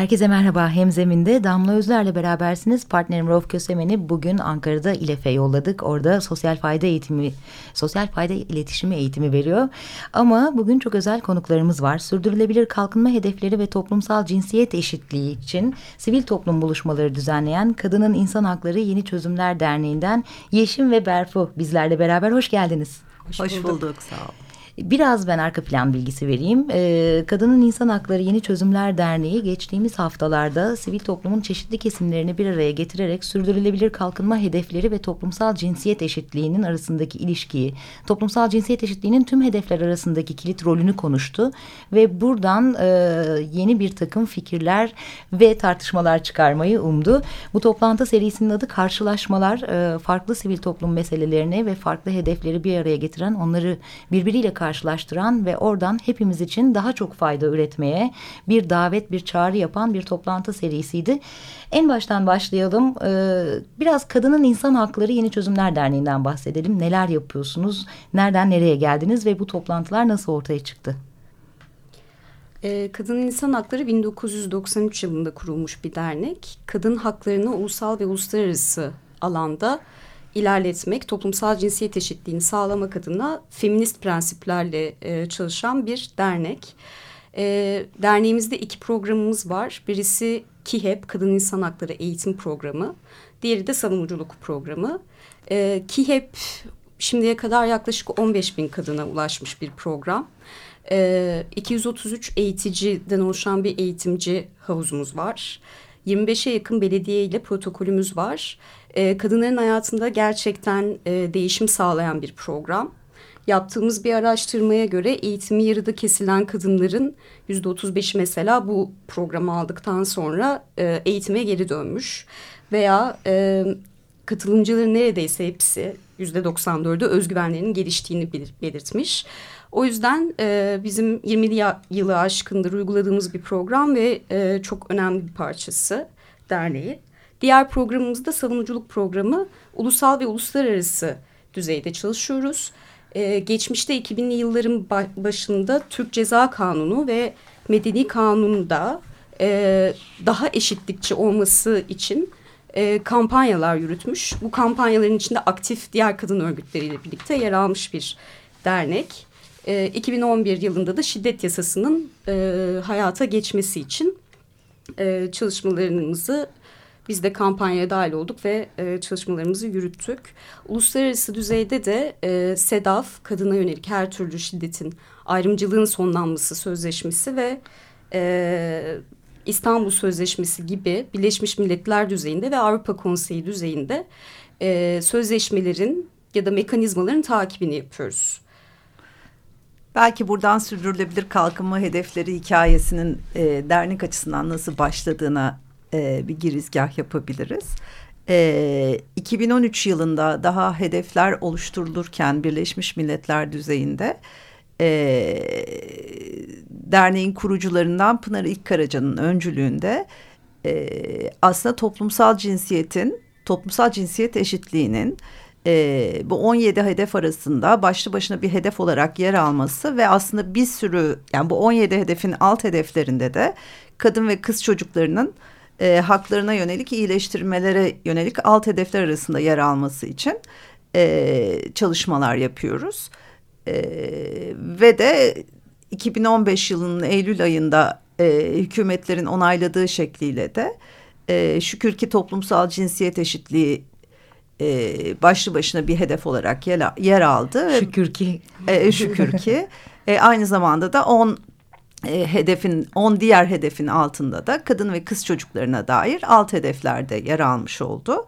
Herkese merhaba. Hemzeminde Damla Özler'le berabersiniz. Partnerim Rauf Kösemen'i bugün Ankara'da İLEF'e yolladık. Orada sosyal fayda eğitimi, sosyal fayda iletişimi eğitimi veriyor. Ama bugün çok özel konuklarımız var. Sürdürülebilir kalkınma hedefleri ve toplumsal cinsiyet eşitliği için sivil toplum buluşmaları düzenleyen Kadının İnsan Hakları Yeni Çözümler Derneği'nden Yeşim ve Berfu bizlerle beraber hoş geldiniz. Hoş, hoş bulduk. bulduk. Sağ olun. Biraz ben arka plan bilgisi vereyim. Ee, Kadının İnsan Hakları Yeni Çözümler Derneği geçtiğimiz haftalarda sivil toplumun çeşitli kesimlerini bir araya getirerek sürdürülebilir kalkınma hedefleri ve toplumsal cinsiyet eşitliğinin arasındaki ilişkiyi, toplumsal cinsiyet eşitliğinin tüm hedefler arasındaki kilit rolünü konuştu ve buradan e, yeni bir takım fikirler ve tartışmalar çıkarmayı umdu. Bu toplantı serisinin adı Karşılaşmalar, e, farklı sivil toplum meselelerini ve farklı hedefleri bir araya getiren, onları birbiriyle karşılaştıran karşılaştıran ve oradan hepimiz için daha çok fayda üretmeye bir davet, bir çağrı yapan bir toplantı serisiydi. En baştan başlayalım. Ee, biraz Kadının İnsan Hakları Yeni Çözümler Derneği'nden bahsedelim. Neler yapıyorsunuz? Nereden nereye geldiniz ve bu toplantılar nasıl ortaya çıktı? Ee, Kadın İnsan Hakları 1993 yılında kurulmuş bir dernek. Kadın haklarını ulusal ve uluslararası alanda ilerletmek, toplumsal cinsiyet eşitliğini sağlamak adına feminist prensiplerle e, çalışan bir dernek. E, derneğimizde iki programımız var. Birisi KİHEP, Kadın İnsan Hakları Eğitim Programı. Diğeri de Savunuculuk Programı. E, KİHEP şimdiye kadar yaklaşık 15 bin kadına ulaşmış bir program. E, 233 eğiticiden oluşan bir eğitimci havuzumuz var. 25'e yakın belediye ile protokolümüz var e, kadınların hayatında gerçekten e, değişim sağlayan bir program. Yaptığımız bir araştırmaya göre eğitimi yarıda kesilen kadınların yüzde otuz beşi mesela bu programı aldıktan sonra e, eğitime geri dönmüş. Veya e, katılımcıların neredeyse hepsi yüzde doksan dördü özgüvenlerinin geliştiğini belirtmiş. O yüzden e, bizim 20 yılı aşkındır uyguladığımız bir program ve e, çok önemli bir parçası derneği. Diğer programımızda savunuculuk programı ulusal ve uluslararası düzeyde çalışıyoruz. Ee, geçmişte 2000'li yılların başında Türk Ceza Kanunu ve Medeni Kanun'da e, daha eşitlikçi olması için e, kampanyalar yürütmüş. Bu kampanyaların içinde aktif diğer kadın örgütleriyle birlikte yer almış bir dernek. E, 2011 yılında da şiddet yasasının e, hayata geçmesi için e, çalışmalarımızı biz de kampanyaya dahil olduk ve e, çalışmalarımızı yürüttük. Uluslararası düzeyde de e, SEDAF, kadına yönelik her türlü şiddetin ayrımcılığın sonlanması sözleşmesi ve e, İstanbul Sözleşmesi gibi Birleşmiş Milletler düzeyinde ve Avrupa Konseyi düzeyinde e, sözleşmelerin ya da mekanizmaların takibini yapıyoruz. Belki buradan sürdürülebilir kalkınma hedefleri hikayesinin e, dernek açısından nasıl başladığına e, bir girizgah yapabiliriz. E, 2013 yılında daha hedefler oluşturulurken Birleşmiş Milletler düzeyinde e, derneğin kurucularından Pınar İlkkaraca'nın öncülüğünde e, aslında toplumsal cinsiyetin, toplumsal cinsiyet eşitliğinin e, bu 17 hedef arasında başlı başına bir hedef olarak yer alması ve aslında bir sürü yani bu 17 hedefin alt hedeflerinde de kadın ve kız çocuklarının e, haklarına yönelik iyileştirmelere yönelik alt hedefler arasında yer alması için e, çalışmalar yapıyoruz. E, ve de 2015 yılının Eylül ayında e, hükümetlerin onayladığı şekliyle de e, şükür ki toplumsal cinsiyet eşitliği e, başlı başına bir hedef olarak yer, yer aldı. Şükür ki. E, şükür ki. E, aynı zamanda da 10 e, hedefin 10 diğer hedefin altında da kadın ve kız çocuklarına dair alt hedeflerde yer almış oldu.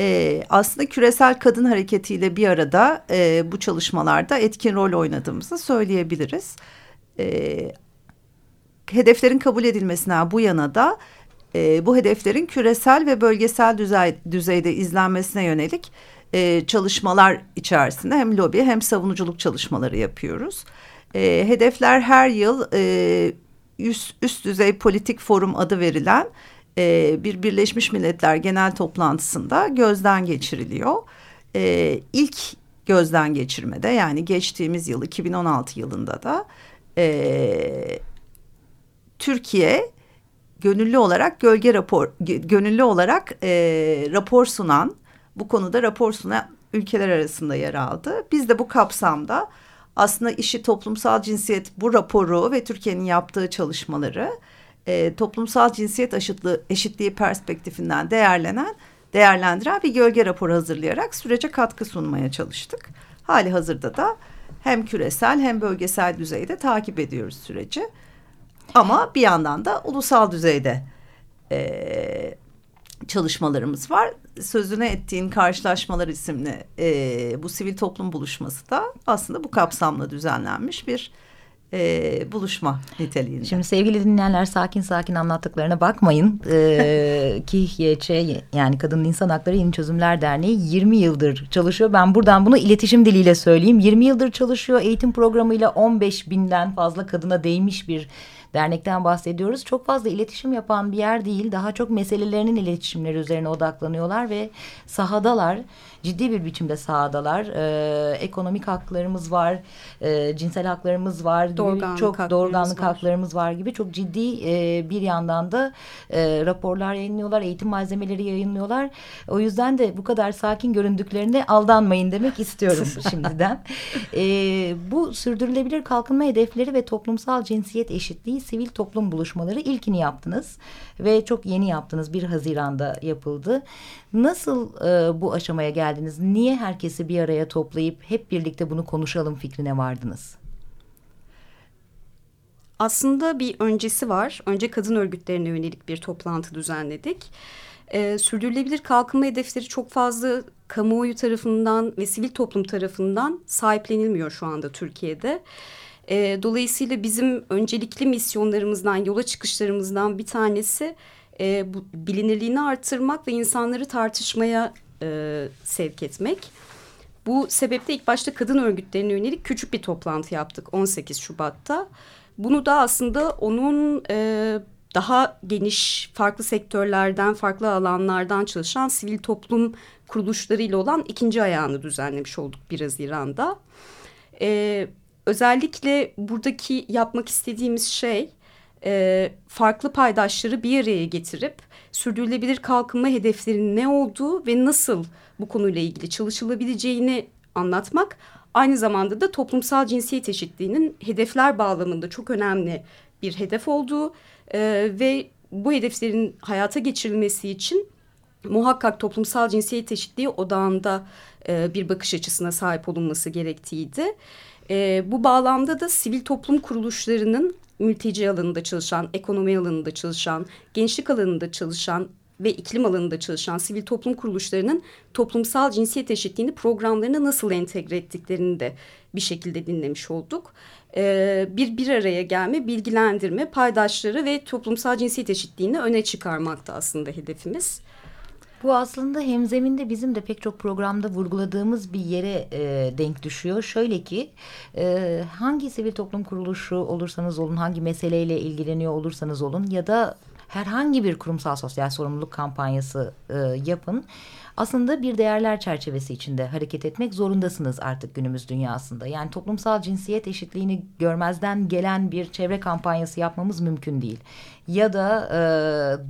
e, aslında küresel kadın hareketiyle bir arada e, bu çalışmalarda etkin rol oynadığımızı söyleyebiliriz. E, hedeflerin kabul edilmesine bu yana da e, bu hedeflerin küresel ve bölgesel düzey, düzeyde izlenmesine yönelik e, çalışmalar içerisinde hem lobi hem savunuculuk çalışmaları yapıyoruz. Hedefler her yıl e, üst, üst düzey politik forum adı verilen e, bir Birleşmiş Milletler Genel Toplantısında gözden geçiriliyor. E, ilk gözden geçirmede yani geçtiğimiz yıl 2016 yılında da e, Türkiye gönüllü olarak gölge rapor gönüllü olarak e, rapor sunan bu konuda rapor sunan ülkeler arasında yer aldı. Biz de bu kapsamda aslında işi toplumsal cinsiyet bu raporu ve Türkiye'nin yaptığı çalışmaları e, toplumsal cinsiyet eşitliği, eşitliği perspektifinden değerlenen değerlendiren bir gölge raporu hazırlayarak sürece katkı sunmaya çalıştık. Hali hazırda da hem küresel hem bölgesel düzeyde takip ediyoruz süreci. Ama bir yandan da ulusal düzeyde e, çalışmalarımız var. Sözüne ettiğin Karşılaşmalar isimli e, bu sivil toplum buluşması da aslında bu kapsamla düzenlenmiş bir e, buluşma niteliğinde. Şimdi sevgili dinleyenler sakin sakin anlattıklarına bakmayın. Ee, KİHYÇ yani Kadın İnsan Hakları Yeni Çözümler Derneği 20 yıldır çalışıyor. Ben buradan bunu iletişim diliyle söyleyeyim. 20 yıldır çalışıyor. Eğitim programıyla 15 binden fazla kadına değmiş bir dernekten bahsediyoruz. Çok fazla iletişim yapan bir yer değil. Daha çok meselelerinin iletişimleri üzerine odaklanıyorlar ve sahadalar. Ciddi bir biçimde sahadalar. Ee, ekonomik haklarımız var. E, cinsel haklarımız var. Doğurganlık çok haklarımız doğurganlık var. haklarımız var gibi çok ciddi e, bir yandan da e, raporlar yayınlıyorlar. Eğitim malzemeleri yayınlıyorlar. O yüzden de bu kadar sakin göründüklerine aldanmayın demek istiyorum şimdiden. E, bu sürdürülebilir kalkınma hedefleri ve toplumsal cinsiyet eşitliği sivil toplum buluşmaları ilkini yaptınız ve çok yeni yaptınız. 1 Haziran'da yapıldı. Nasıl e, bu aşamaya geldiniz? Niye herkesi bir araya toplayıp hep birlikte bunu konuşalım fikrine vardınız? Aslında bir öncesi var. Önce kadın örgütlerine yönelik bir toplantı düzenledik. Ee, sürdürülebilir kalkınma hedefleri çok fazla kamuoyu tarafından ve sivil toplum tarafından sahiplenilmiyor şu anda Türkiye'de. Ee, dolayısıyla bizim öncelikli misyonlarımızdan, yola çıkışlarımızdan bir tanesi e, bu bilinirliğini artırmak ve insanları tartışmaya e, sevk etmek. Bu sebeple ilk başta kadın örgütlerine yönelik küçük bir toplantı yaptık 18 Şubat'ta. Bunu da aslında onun e, daha geniş farklı sektörlerden, farklı alanlardan çalışan sivil toplum kuruluşlarıyla olan ikinci ayağını düzenlemiş olduk 1 Haziran'da. E, özellikle buradaki yapmak istediğimiz şey e, farklı paydaşları bir araya getirip sürdürülebilir kalkınma hedeflerinin ne olduğu ve nasıl bu konuyla ilgili çalışılabileceğini anlatmak. Aynı zamanda da toplumsal cinsiyet eşitliğinin hedefler bağlamında çok önemli bir hedef olduğu e, ve bu hedeflerin hayata geçirilmesi için muhakkak toplumsal cinsiyet eşitliği odağında e, bir bakış açısına sahip olunması gerektiğiydi. E, bu bağlamda da sivil toplum kuruluşlarının mülteci alanında çalışan, ekonomi alanında çalışan, gençlik alanında çalışan ve iklim alanında çalışan sivil toplum kuruluşlarının toplumsal cinsiyet eşitliğini programlarına nasıl entegre ettiklerini de bir şekilde dinlemiş olduk. Ee, bir bir araya gelme, bilgilendirme, paydaşları ve toplumsal cinsiyet eşitliğini öne çıkarmakta aslında hedefimiz. Bu aslında hemzeminde bizim de pek çok programda vurguladığımız bir yere e, denk düşüyor. Şöyle ki e, hangi sivil toplum kuruluşu olursanız olun, hangi meseleyle ilgileniyor olursanız olun ya da herhangi bir kurumsal sosyal sorumluluk kampanyası e, yapın. Aslında bir değerler çerçevesi içinde hareket etmek zorundasınız artık günümüz dünyasında. Yani toplumsal cinsiyet eşitliğini görmezden gelen bir çevre kampanyası yapmamız mümkün değil. Ya da e,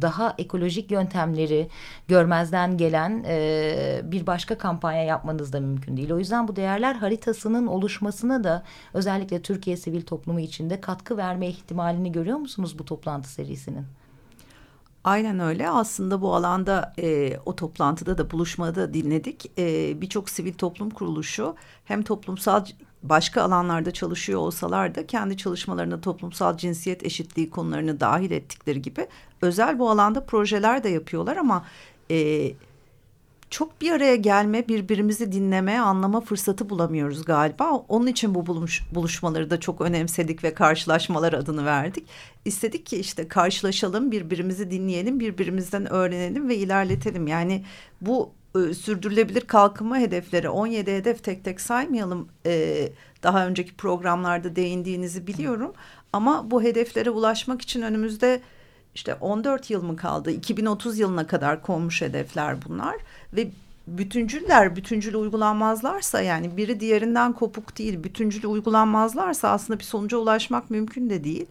daha ekolojik yöntemleri görmezden gelen e, bir başka kampanya yapmanız da mümkün değil. O yüzden bu değerler haritasının oluşmasına da özellikle Türkiye sivil toplumu içinde katkı verme ihtimalini görüyor musunuz bu toplantı serisinin? Aynen öyle. Aslında bu alanda e, o toplantıda da buluşmada dinledik. E, Birçok sivil toplum kuruluşu hem toplumsal başka alanlarda çalışıyor olsalar da kendi çalışmalarına toplumsal cinsiyet eşitliği konularını dahil ettikleri gibi özel bu alanda projeler de yapıyorlar ama e, çok bir araya gelme, birbirimizi dinleme, anlama fırsatı bulamıyoruz galiba. Onun için bu buluş, buluşmaları da çok önemsedik ve karşılaşmalar adını verdik. İstedik ki işte karşılaşalım, birbirimizi dinleyelim, birbirimizden öğrenelim ve ilerletelim. Yani bu e, sürdürülebilir kalkınma hedefleri 17 hedef tek tek saymayalım. E, daha önceki programlarda değindiğinizi biliyorum. Ama bu hedeflere ulaşmak için önümüzde işte 14 yıl mı kaldı? 2030 yılına kadar konmuş hedefler bunlar ve bütüncüller bütüncül uygulanmazlarsa yani biri diğerinden kopuk değil bütüncül uygulanmazlarsa aslında bir sonuca ulaşmak mümkün de değil.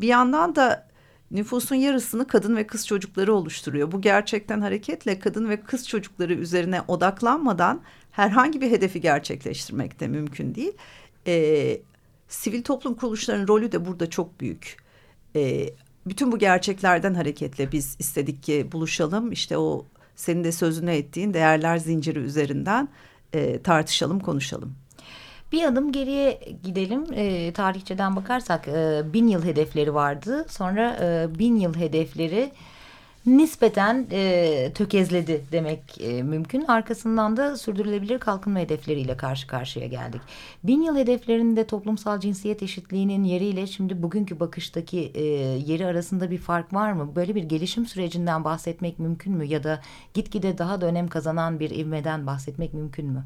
Bir yandan da nüfusun yarısını kadın ve kız çocukları oluşturuyor. Bu gerçekten hareketle kadın ve kız çocukları üzerine odaklanmadan herhangi bir hedefi gerçekleştirmek de mümkün değil. Ee, sivil toplum kuruluşlarının rolü de burada çok büyük. Ee, bütün bu gerçeklerden hareketle biz istedik ki buluşalım. İşte o senin de sözünü ettiğin değerler zinciri üzerinden e, tartışalım, konuşalım. Bir adım geriye gidelim. E, tarihçeden bakarsak e, bin yıl hedefleri vardı. Sonra e, bin yıl hedefleri nispeten e, tökezledi demek e, mümkün. Arkasından da sürdürülebilir kalkınma hedefleriyle karşı karşıya geldik. Bin yıl hedeflerinde toplumsal cinsiyet eşitliğinin yeriyle şimdi bugünkü bakıştaki e, yeri arasında bir fark var mı? Böyle bir gelişim sürecinden bahsetmek mümkün mü? Ya da gitgide daha da önem kazanan bir ivmeden bahsetmek mümkün mü?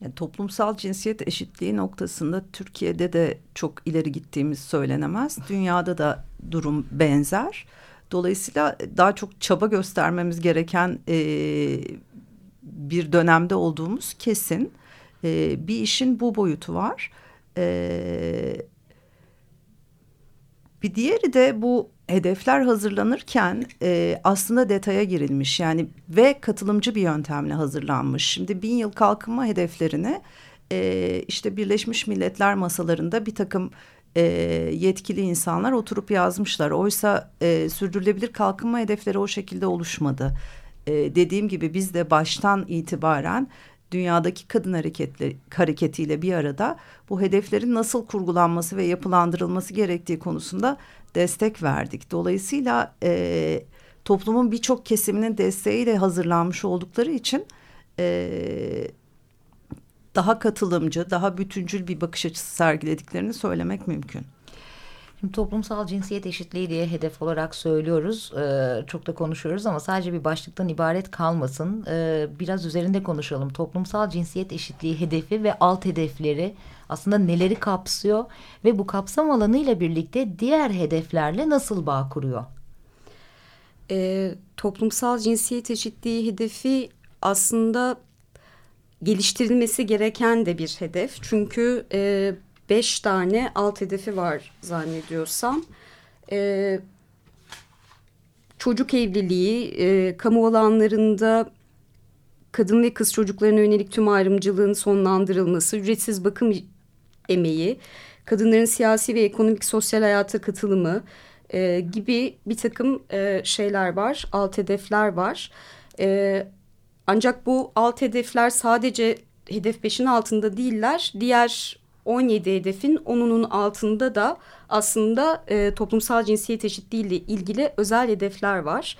Yani toplumsal cinsiyet eşitliği noktasında Türkiye'de de çok ileri gittiğimiz söylenemez. Dünyada da durum benzer. Dolayısıyla daha çok çaba göstermemiz gereken e, bir dönemde olduğumuz kesin. E, bir işin bu boyutu var. E, bir diğeri de bu hedefler hazırlanırken e, aslında detaya girilmiş yani ve katılımcı bir yöntemle hazırlanmış. Şimdi bin yıl kalkınma hedeflerini e, işte Birleşmiş Milletler masalarında bir takım e, yetkili insanlar oturup yazmışlar. Oysa e, sürdürülebilir kalkınma hedefleri o şekilde oluşmadı. E, dediğim gibi biz de baştan itibaren dünyadaki kadın hareketleri, hareketiyle bir arada bu hedeflerin nasıl kurgulanması ve yapılandırılması gerektiği konusunda destek verdik. Dolayısıyla e, toplumun birçok kesiminin desteğiyle hazırlanmış oldukları için e, daha katılımcı, daha bütüncül bir bakış açısı sergilediklerini söylemek mümkün. Şimdi toplumsal cinsiyet eşitliği diye hedef olarak söylüyoruz. Ee, çok da konuşuyoruz ama sadece bir başlıktan ibaret kalmasın. Ee, biraz üzerinde konuşalım. Toplumsal cinsiyet eşitliği hedefi ve alt hedefleri aslında neleri kapsıyor ve bu kapsam alanıyla birlikte diğer hedeflerle nasıl bağ kuruyor? Ee, toplumsal cinsiyet eşitliği hedefi aslında geliştirilmesi gereken de bir hedef. Çünkü e, beş tane alt hedefi var zannediyorsam. E, çocuk evliliği, e, kamu alanlarında kadın ve kız çocuklarına yönelik tüm ayrımcılığın sonlandırılması, ücretsiz bakım emeği, kadınların siyasi ve ekonomik sosyal hayata katılımı e, gibi bir takım e, şeyler var, alt hedefler var. E, ancak bu alt hedefler sadece hedef beşin altında değiller. Diğer 17 hedefin onunun altında da aslında e, toplumsal cinsiyet eşitliği ile ilgili özel hedefler var.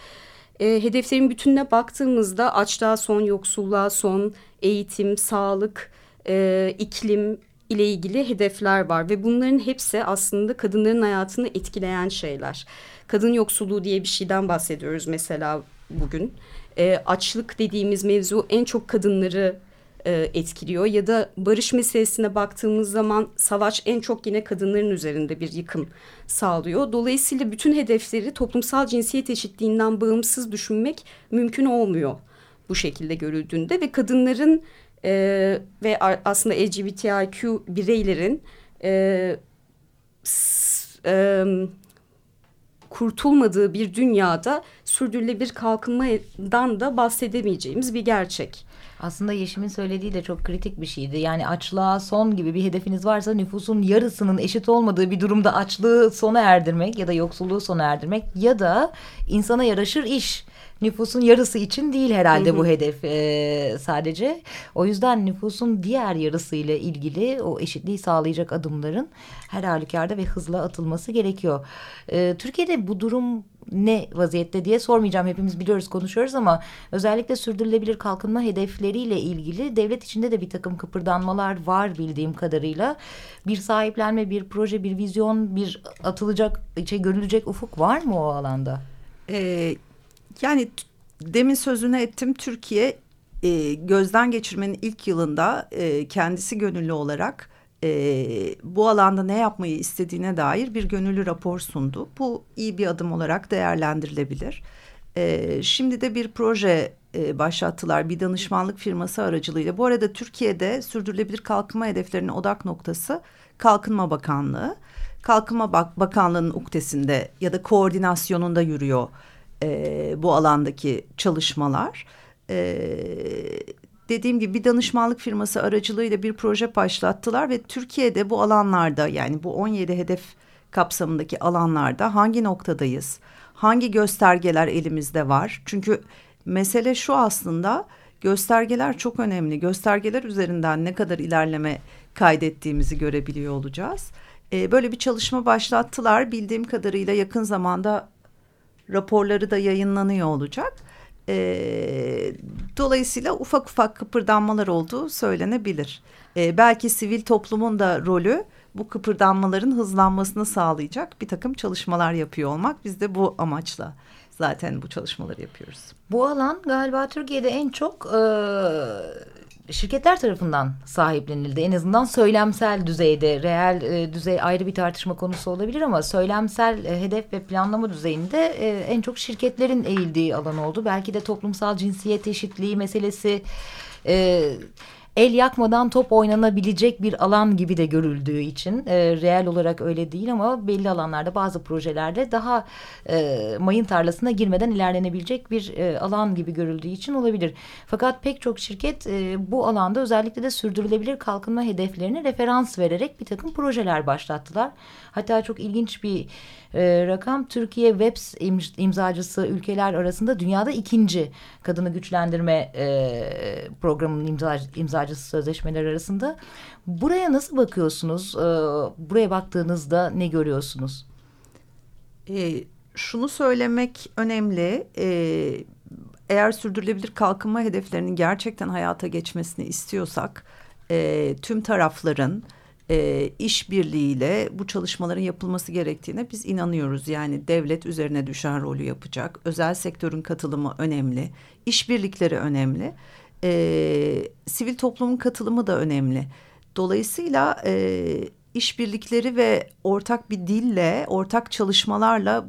E, hedeflerin bütününe baktığımızda açlığa son, yoksulluğa son, eğitim, sağlık, e, iklim ile ilgili hedefler var ve bunların hepsi aslında kadınların hayatını etkileyen şeyler. Kadın yoksulluğu diye bir şeyden bahsediyoruz mesela bugün. E, açlık dediğimiz mevzu en çok kadınları e, etkiliyor ya da barış meselesine baktığımız zaman savaş en çok yine kadınların üzerinde bir yıkım sağlıyor. Dolayısıyla bütün hedefleri toplumsal cinsiyet eşitliğinden bağımsız düşünmek mümkün olmuyor bu şekilde görüldüğünde ve kadınların e, ve aslında LGBTIQ bireylerin e, e, kurtulmadığı bir dünyada sürdürülebilir kalkınmadan da bahsedemeyeceğimiz bir gerçek. Aslında Yeşim'in söylediği de çok kritik bir şeydi. Yani açlığa son gibi bir hedefiniz varsa nüfusun yarısının eşit olmadığı bir durumda açlığı sona erdirmek ya da yoksulluğu sona erdirmek ya da insana yaraşır iş nüfusun yarısı için değil herhalde hı hı. bu hedef e, sadece. O yüzden nüfusun diğer yarısı ile ilgili o eşitliği sağlayacak adımların her halükarda ve hızla atılması gerekiyor. E, Türkiye'de bu durum ne vaziyette diye sormayacağım. Hepimiz biliyoruz konuşuyoruz ama özellikle sürdürülebilir kalkınma hedefleriyle ilgili devlet içinde de bir takım kıpırdanmalar var bildiğim kadarıyla. Bir sahiplenme, bir proje, bir vizyon, bir atılacak, şey görülecek ufuk var mı o alanda? Ee, yani demin sözünü ettim Türkiye e, gözden geçirmenin ilk yılında e, kendisi gönüllü olarak e, bu alanda ne yapmayı istediğine dair bir gönüllü rapor sundu. Bu iyi bir adım olarak değerlendirilebilir. E, şimdi de bir proje e, başlattılar bir danışmanlık firması aracılığıyla. Bu arada Türkiye'de sürdürülebilir kalkınma hedeflerinin odak noktası Kalkınma Bakanlığı. Kalkınma Bak Bakanlığı'nın uktesinde ya da koordinasyonunda yürüyor e, bu alandaki çalışmalar. E, dediğim gibi bir danışmanlık firması aracılığıyla bir proje başlattılar ve Türkiye'de bu alanlarda yani bu 17 hedef kapsamındaki alanlarda hangi noktadayız? Hangi göstergeler elimizde var? Çünkü mesele şu aslında göstergeler çok önemli. Göstergeler üzerinden ne kadar ilerleme kaydettiğimizi görebiliyor olacağız. Ee, böyle bir çalışma başlattılar. Bildiğim kadarıyla yakın zamanda raporları da yayınlanıyor olacak. E, dolayısıyla ufak ufak kıpırdanmalar olduğu söylenebilir. E, belki sivil toplumun da rolü bu kıpırdanmaların hızlanmasını sağlayacak bir takım çalışmalar yapıyor olmak. Biz de bu amaçla zaten bu çalışmaları yapıyoruz. Bu alan galiba Türkiye'de en çok e, şirketler tarafından sahiplenildi. En azından söylemsel düzeyde, reel e, düzey ayrı bir tartışma konusu olabilir ama söylemsel e, hedef ve planlama düzeyinde e, en çok şirketlerin eğildiği alan oldu. Belki de toplumsal cinsiyet eşitliği meselesi... E, el yakmadan top oynanabilecek bir alan gibi de görüldüğü için e, reel olarak öyle değil ama belli alanlarda bazı projelerde daha e, mayın tarlasına girmeden ilerlenebilecek bir e, alan gibi görüldüğü için olabilir. Fakat pek çok şirket e, bu alanda özellikle de sürdürülebilir kalkınma hedeflerine referans vererek bir takım projeler başlattılar. Hatta çok ilginç bir e, rakam Türkiye Webs imzacısı ülkeler arasında dünyada ikinci kadını güçlendirme e, programının imza, imzacısı sözleşmeler arasında. Buraya nasıl bakıyorsunuz? E, buraya baktığınızda ne görüyorsunuz? E, şunu söylemek önemli. E, eğer sürdürülebilir kalkınma hedeflerinin gerçekten hayata geçmesini istiyorsak e, tüm tarafların e, işbirliğiyle bu çalışmaların yapılması gerektiğine biz inanıyoruz. Yani devlet üzerine düşen rolü yapacak, özel sektörün katılımı önemli, işbirlikleri önemli, e, sivil toplumun katılımı da önemli. Dolayısıyla e, işbirlikleri ve ortak bir dille, ortak çalışmalarla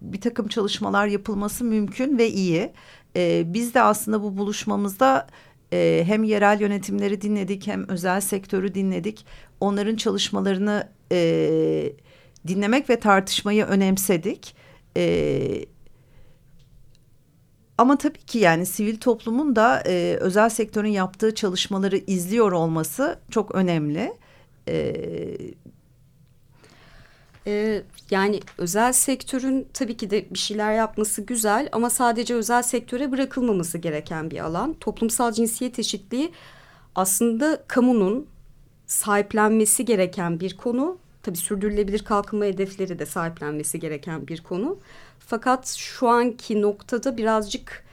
bir takım çalışmalar yapılması mümkün ve iyi. E, biz de aslında bu buluşmamızda e, hem yerel yönetimleri dinledik hem özel sektörü dinledik. Onların çalışmalarını e, dinlemek ve tartışmayı önemsedik. E, ama tabii ki yani sivil toplumun da e, özel sektörün yaptığı çalışmaları izliyor olması çok önemli. E, ee, yani özel sektörün tabii ki de bir şeyler yapması güzel ama sadece özel sektöre bırakılmaması gereken bir alan. Toplumsal cinsiyet eşitliği aslında kamunun sahiplenmesi gereken bir konu. Tabii sürdürülebilir kalkınma hedefleri de sahiplenmesi gereken bir konu. Fakat şu anki noktada birazcık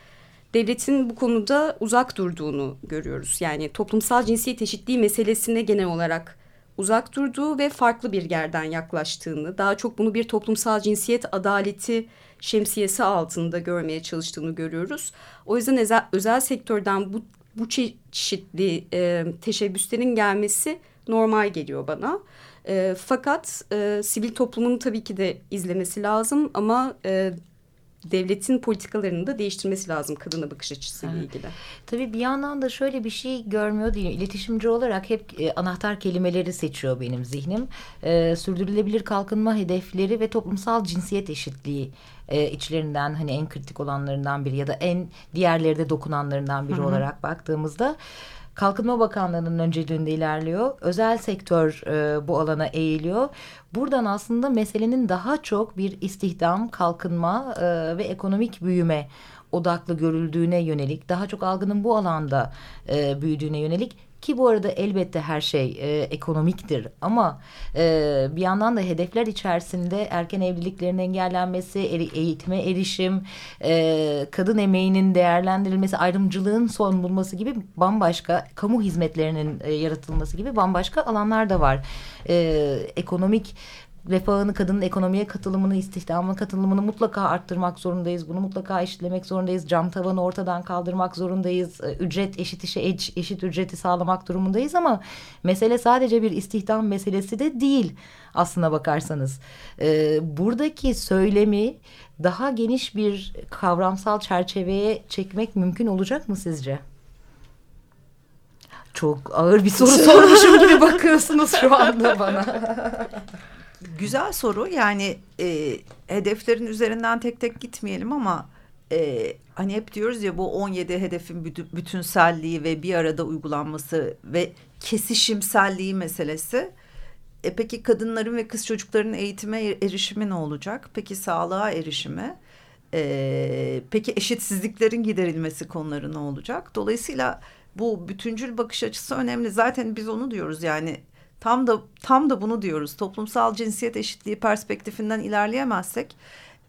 devletin bu konuda uzak durduğunu görüyoruz. Yani toplumsal cinsiyet eşitliği meselesine genel olarak uzak durduğu ve farklı bir yerden yaklaştığını, daha çok bunu bir toplumsal cinsiyet adaleti şemsiyesi altında görmeye çalıştığını görüyoruz. O yüzden özel, özel sektörden bu, bu çeşitli e, teşebbüslerin gelmesi normal geliyor bana. E, fakat e, sivil toplumun tabii ki de izlemesi lazım ama e, devletin politikalarını da değiştirmesi lazım kadına bakış açısıyla evet. ilgili. Tabii bir yandan da şöyle bir şey görmüyor değilim. İletişimci olarak hep e, anahtar kelimeleri seçiyor benim zihnim. E, sürdürülebilir kalkınma hedefleri ve toplumsal cinsiyet eşitliği e, içlerinden hani en kritik olanlarından biri ya da en diğerleri de dokunanlarından biri Hı -hı. olarak baktığımızda Kalkınma Bakanlığı'nın önceliğinde ilerliyor. Özel sektör e, bu alana eğiliyor. Buradan aslında meselenin daha çok bir istihdam, kalkınma e, ve ekonomik büyüme odaklı görüldüğüne yönelik, daha çok algının bu alanda e, büyüdüğüne yönelik ki bu arada elbette her şey e, ekonomiktir ama e, bir yandan da hedefler içerisinde erken evliliklerin engellenmesi, eri, eğitime erişim, e, kadın emeğinin değerlendirilmesi, ayrımcılığın son bulması gibi bambaşka kamu hizmetlerinin e, yaratılması gibi bambaşka alanlar da var. E, ekonomik refahını, kadının ekonomiye katılımını, istihdamına katılımını mutlaka arttırmak zorundayız. Bunu mutlaka eşitlemek zorundayız. Cam tavanı ortadan kaldırmak zorundayız. Ee, ücret eşit işe eşit, eşit ücreti sağlamak durumundayız ama mesele sadece bir istihdam meselesi de değil aslına bakarsanız. Ee, buradaki söylemi daha geniş bir kavramsal çerçeveye çekmek mümkün olacak mı sizce? Çok ağır bir soru sormuşum gibi bakıyorsunuz şu anda bana. Güzel soru yani e, hedeflerin üzerinden tek tek gitmeyelim ama e, hani hep diyoruz ya bu 17 hedefin bütünselliği ve bir arada uygulanması ve kesişimselliği meselesi. E, peki kadınların ve kız çocukların eğitime erişimi ne olacak? Peki sağlığa erişimi? E, peki eşitsizliklerin giderilmesi konuları ne olacak? Dolayısıyla bu bütüncül bakış açısı önemli. Zaten biz onu diyoruz yani Tam da tam da bunu diyoruz. Toplumsal cinsiyet eşitliği perspektifinden ilerleyemezsek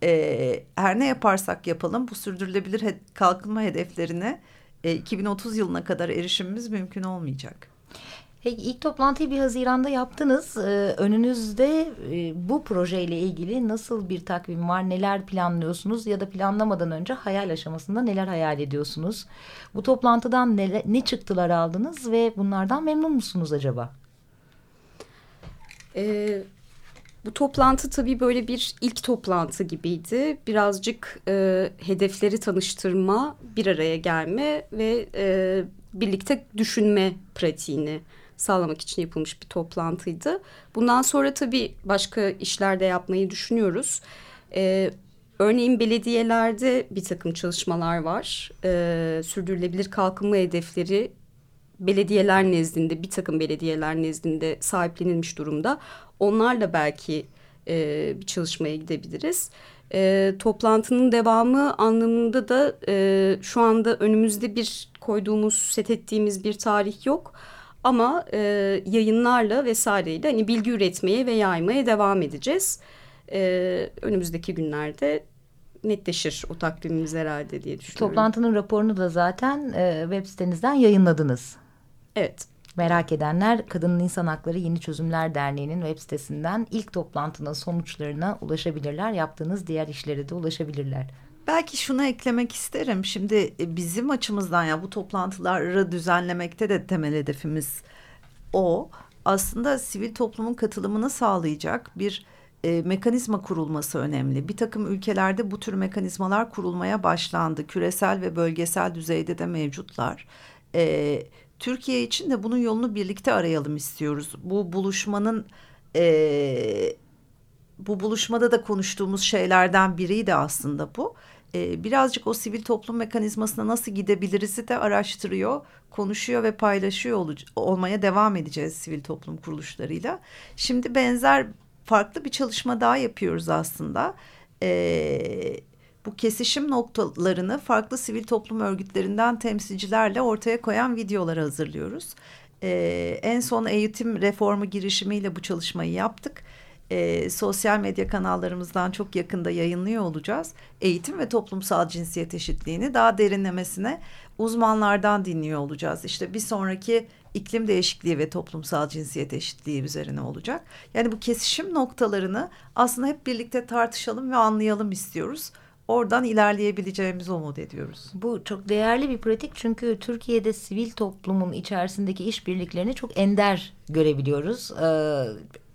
e, her ne yaparsak yapalım bu sürdürülebilir he kalkınma hedeflerine e, 2030 yılına kadar erişimimiz mümkün olmayacak. Peki ilk toplantıyı bir Haziran'da yaptınız. Ee, önünüzde e, bu projeyle ilgili nasıl bir takvim var? Neler planlıyorsunuz ya da planlamadan önce hayal aşamasında neler hayal ediyorsunuz? Bu toplantıdan ne, ne çıktılar aldınız ve bunlardan memnun musunuz acaba? E, bu toplantı tabii böyle bir ilk toplantı gibiydi. Birazcık e, hedefleri tanıştırma, bir araya gelme ve e, birlikte düşünme pratiğini sağlamak için yapılmış bir toplantıydı. Bundan sonra tabii başka işler de yapmayı düşünüyoruz. E, örneğin belediyelerde bir takım çalışmalar var. E, sürdürülebilir kalkınma hedefleri belediyeler nezdinde bir takım belediyeler nezdinde sahiplenilmiş durumda. Onlarla belki e, bir çalışmaya gidebiliriz. E, toplantının devamı anlamında da e, şu anda önümüzde bir koyduğumuz, set ettiğimiz bir tarih yok. Ama e, yayınlarla vesaireyle hani bilgi üretmeye ve yaymaya devam edeceğiz. E, önümüzdeki günlerde netleşir o takvimimiz herhalde diye düşünüyorum. Toplantının raporunu da zaten e, web sitenizden yayınladınız. Evet. Merak edenler Kadının İnsan Hakları Yeni Çözümler Derneği'nin web sitesinden ilk toplantının sonuçlarına ulaşabilirler. Yaptığınız diğer işlere de ulaşabilirler. Belki şunu eklemek isterim. Şimdi e, bizim açımızdan ya bu toplantıları düzenlemekte de temel hedefimiz o. Aslında sivil toplumun katılımını sağlayacak bir e, mekanizma kurulması önemli. Bir takım ülkelerde bu tür mekanizmalar kurulmaya başlandı. Küresel ve bölgesel düzeyde de mevcutlar. E, Türkiye için de bunun yolunu birlikte arayalım istiyoruz. Bu buluşmanın e, bu buluşmada da konuştuğumuz şeylerden biriydi aslında bu. E, birazcık o sivil toplum mekanizmasına nasıl gidebiliriz de araştırıyor, konuşuyor ve paylaşıyor ol, olmaya devam edeceğiz sivil toplum kuruluşlarıyla. Şimdi benzer farklı bir çalışma daha yapıyoruz aslında. Evet bu kesişim noktalarını farklı sivil toplum örgütlerinden temsilcilerle ortaya koyan videoları hazırlıyoruz. Ee, en son eğitim reformu girişimiyle bu çalışmayı yaptık. Ee, sosyal medya kanallarımızdan çok yakında yayınlıyor olacağız. Eğitim ve toplumsal cinsiyet eşitliğini daha derinlemesine uzmanlardan dinliyor olacağız. İşte bir sonraki iklim değişikliği ve toplumsal cinsiyet eşitliği üzerine olacak. Yani bu kesişim noktalarını aslında hep birlikte tartışalım ve anlayalım istiyoruz oradan ilerleyebileceğimizi umut ediyoruz. Bu çok değerli bir pratik çünkü Türkiye'de sivil toplumun içerisindeki işbirliklerini çok ender görebiliyoruz. Ee,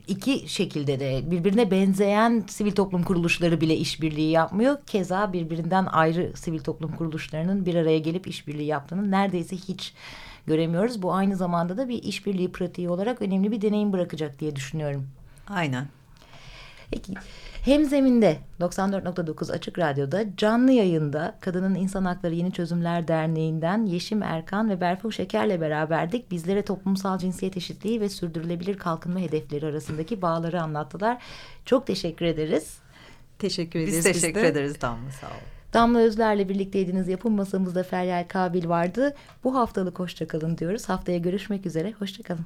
iki şekilde de birbirine benzeyen sivil toplum kuruluşları bile işbirliği yapmıyor. Keza birbirinden ayrı sivil toplum kuruluşlarının bir araya gelip işbirliği yaptığını neredeyse hiç göremiyoruz. Bu aynı zamanda da bir işbirliği pratiği olarak önemli bir deneyim bırakacak diye düşünüyorum. Aynen. Peki hem zeminde 94.9 Açık Radyo'da canlı yayında Kadının İnsan Hakları Yeni Çözümler Derneği'nden Yeşim Erkan ve Berfu Şeker'le beraberdik. Bizlere toplumsal cinsiyet eşitliği ve sürdürülebilir kalkınma hedefleri arasındaki bağları anlattılar. Çok teşekkür ederiz. Teşekkür ederiz. Biz teşekkür biz ederiz Damla sağ olun. Damla Özler'le birlikteydiniz. Yapım masamızda Feryal Kabil vardı. Bu haftalık hoşçakalın diyoruz. Haftaya görüşmek üzere. Hoşçakalın.